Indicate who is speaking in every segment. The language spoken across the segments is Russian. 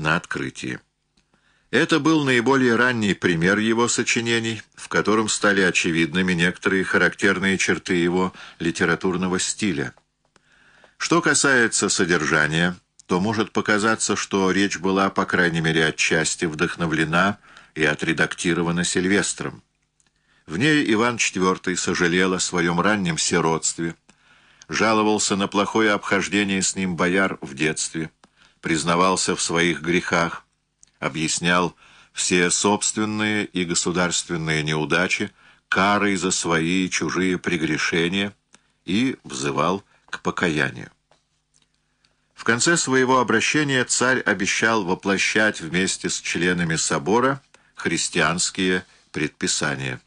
Speaker 1: на открытии. Это был наиболее ранний пример его сочинений, в котором стали очевидными некоторые характерные черты его литературного стиля. Что касается содержания, то может показаться, что речь была, по крайней мере, отчасти вдохновлена и отредактирована Сильвестром. В ней Иван IV сожалел о своем раннем сиротстве, жаловался на плохое обхождение с ним бояр в детстве, признавался в своих грехах, объяснял все собственные и государственные неудачи карой за свои и чужие прегрешения и взывал к покаянию. В конце своего обращения царь обещал воплощать вместе с членами собора христианские предписания.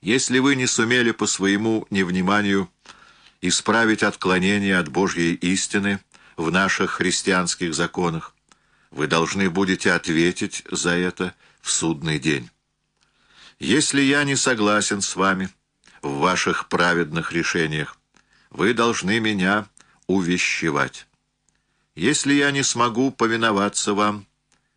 Speaker 1: Если вы не сумели по своему невниманию исправить отклонение от Божьей истины в наших христианских законах, вы должны будете ответить за это в судный день. Если я не согласен с вами в ваших праведных решениях, вы должны меня увещевать. Если я не смогу повиноваться вам,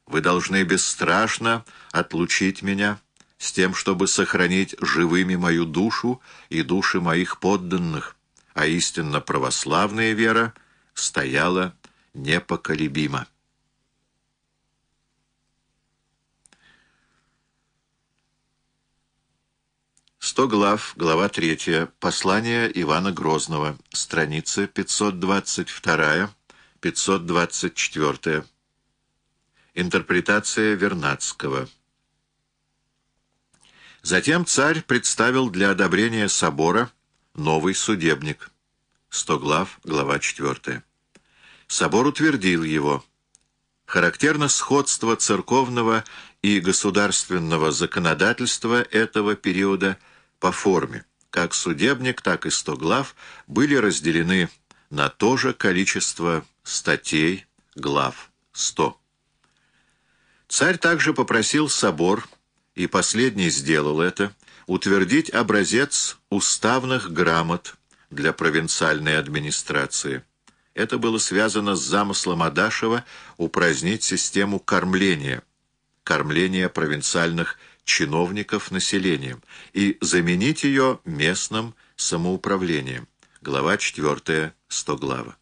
Speaker 1: вы должны бесстрашно отлучить меня с тем, чтобы сохранить живыми мою душу и души моих подданных, а истинно православная вера стояла непоколебимо. Сто глав, глава третья. Послание Ивана Грозного. Страница 522-524. Интерпретация Вернадского. Затем царь представил для одобрения собора новый судебник. Сто глав, глава четвертая. Собор утвердил его. Характерно сходство церковного и государственного законодательства этого периода – по форме. Как судебник, так и сто глав были разделены на то же количество статей, глав, сто. Царь также попросил собор, и последний сделал это, утвердить образец уставных грамот для провинциальной администрации. Это было связано с замыслом Адашева упразднить систему кормления, кормления провинциальных чиновников населением и заменить ее местным самоуправлением. Глава 4, 100 глава.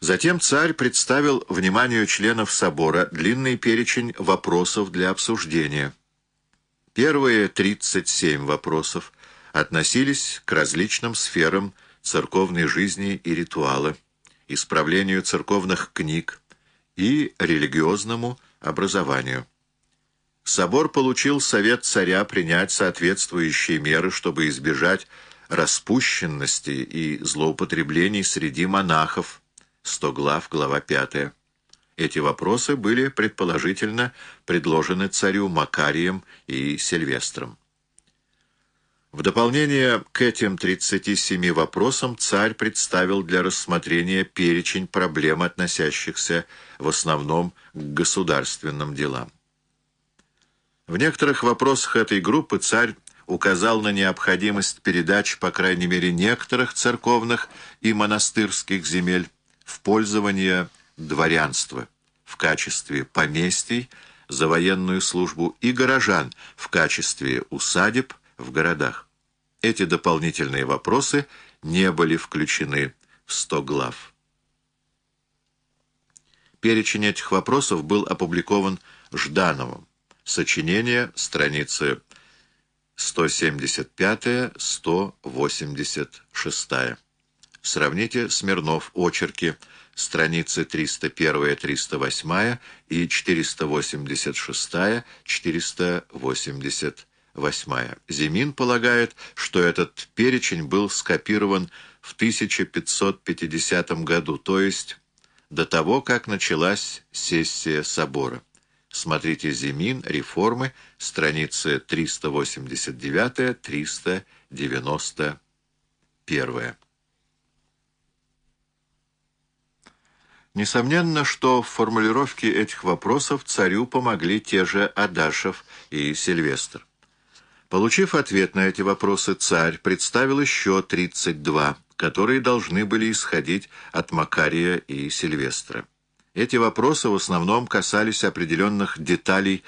Speaker 1: Затем царь представил вниманию членов собора длинный перечень вопросов для обсуждения. Первые 37 вопросов относились к различным сферам церковной жизни и ритуала, исправлению церковных книг и религиозному образованию. Собор получил совет царя принять соответствующие меры, чтобы избежать распущенности и злоупотреблений среди монахов. 100 глав, глава 5. Эти вопросы были, предположительно, предложены царю Макарием и Сильвестром. В дополнение к этим 37 вопросам царь представил для рассмотрения перечень проблем, относящихся в основном к государственным делам. В некоторых вопросах этой группы царь указал на необходимость передачи, по крайней мере, некоторых церковных и монастырских земель в пользование дворянства в качестве поместий за военную службу и горожан в качестве усадеб в городах. Эти дополнительные вопросы не были включены в сто глав. Перечень этих вопросов был опубликован Ждановым. Сочинение, страницы 175-186. Сравните Смирнов, очерки, страницы 301-308 и 486-488. Зимин полагает, что этот перечень был скопирован в 1550 году, то есть до того, как началась сессия собора. Смотрите «Зимин. Реформы», страницы 389-391. Несомненно, что в формулировке этих вопросов царю помогли те же Адашев и Сильвестр. Получив ответ на эти вопросы, царь представил еще 32, которые должны были исходить от Макария и Сильвестра. Эти вопросы в основном касались определенных деталей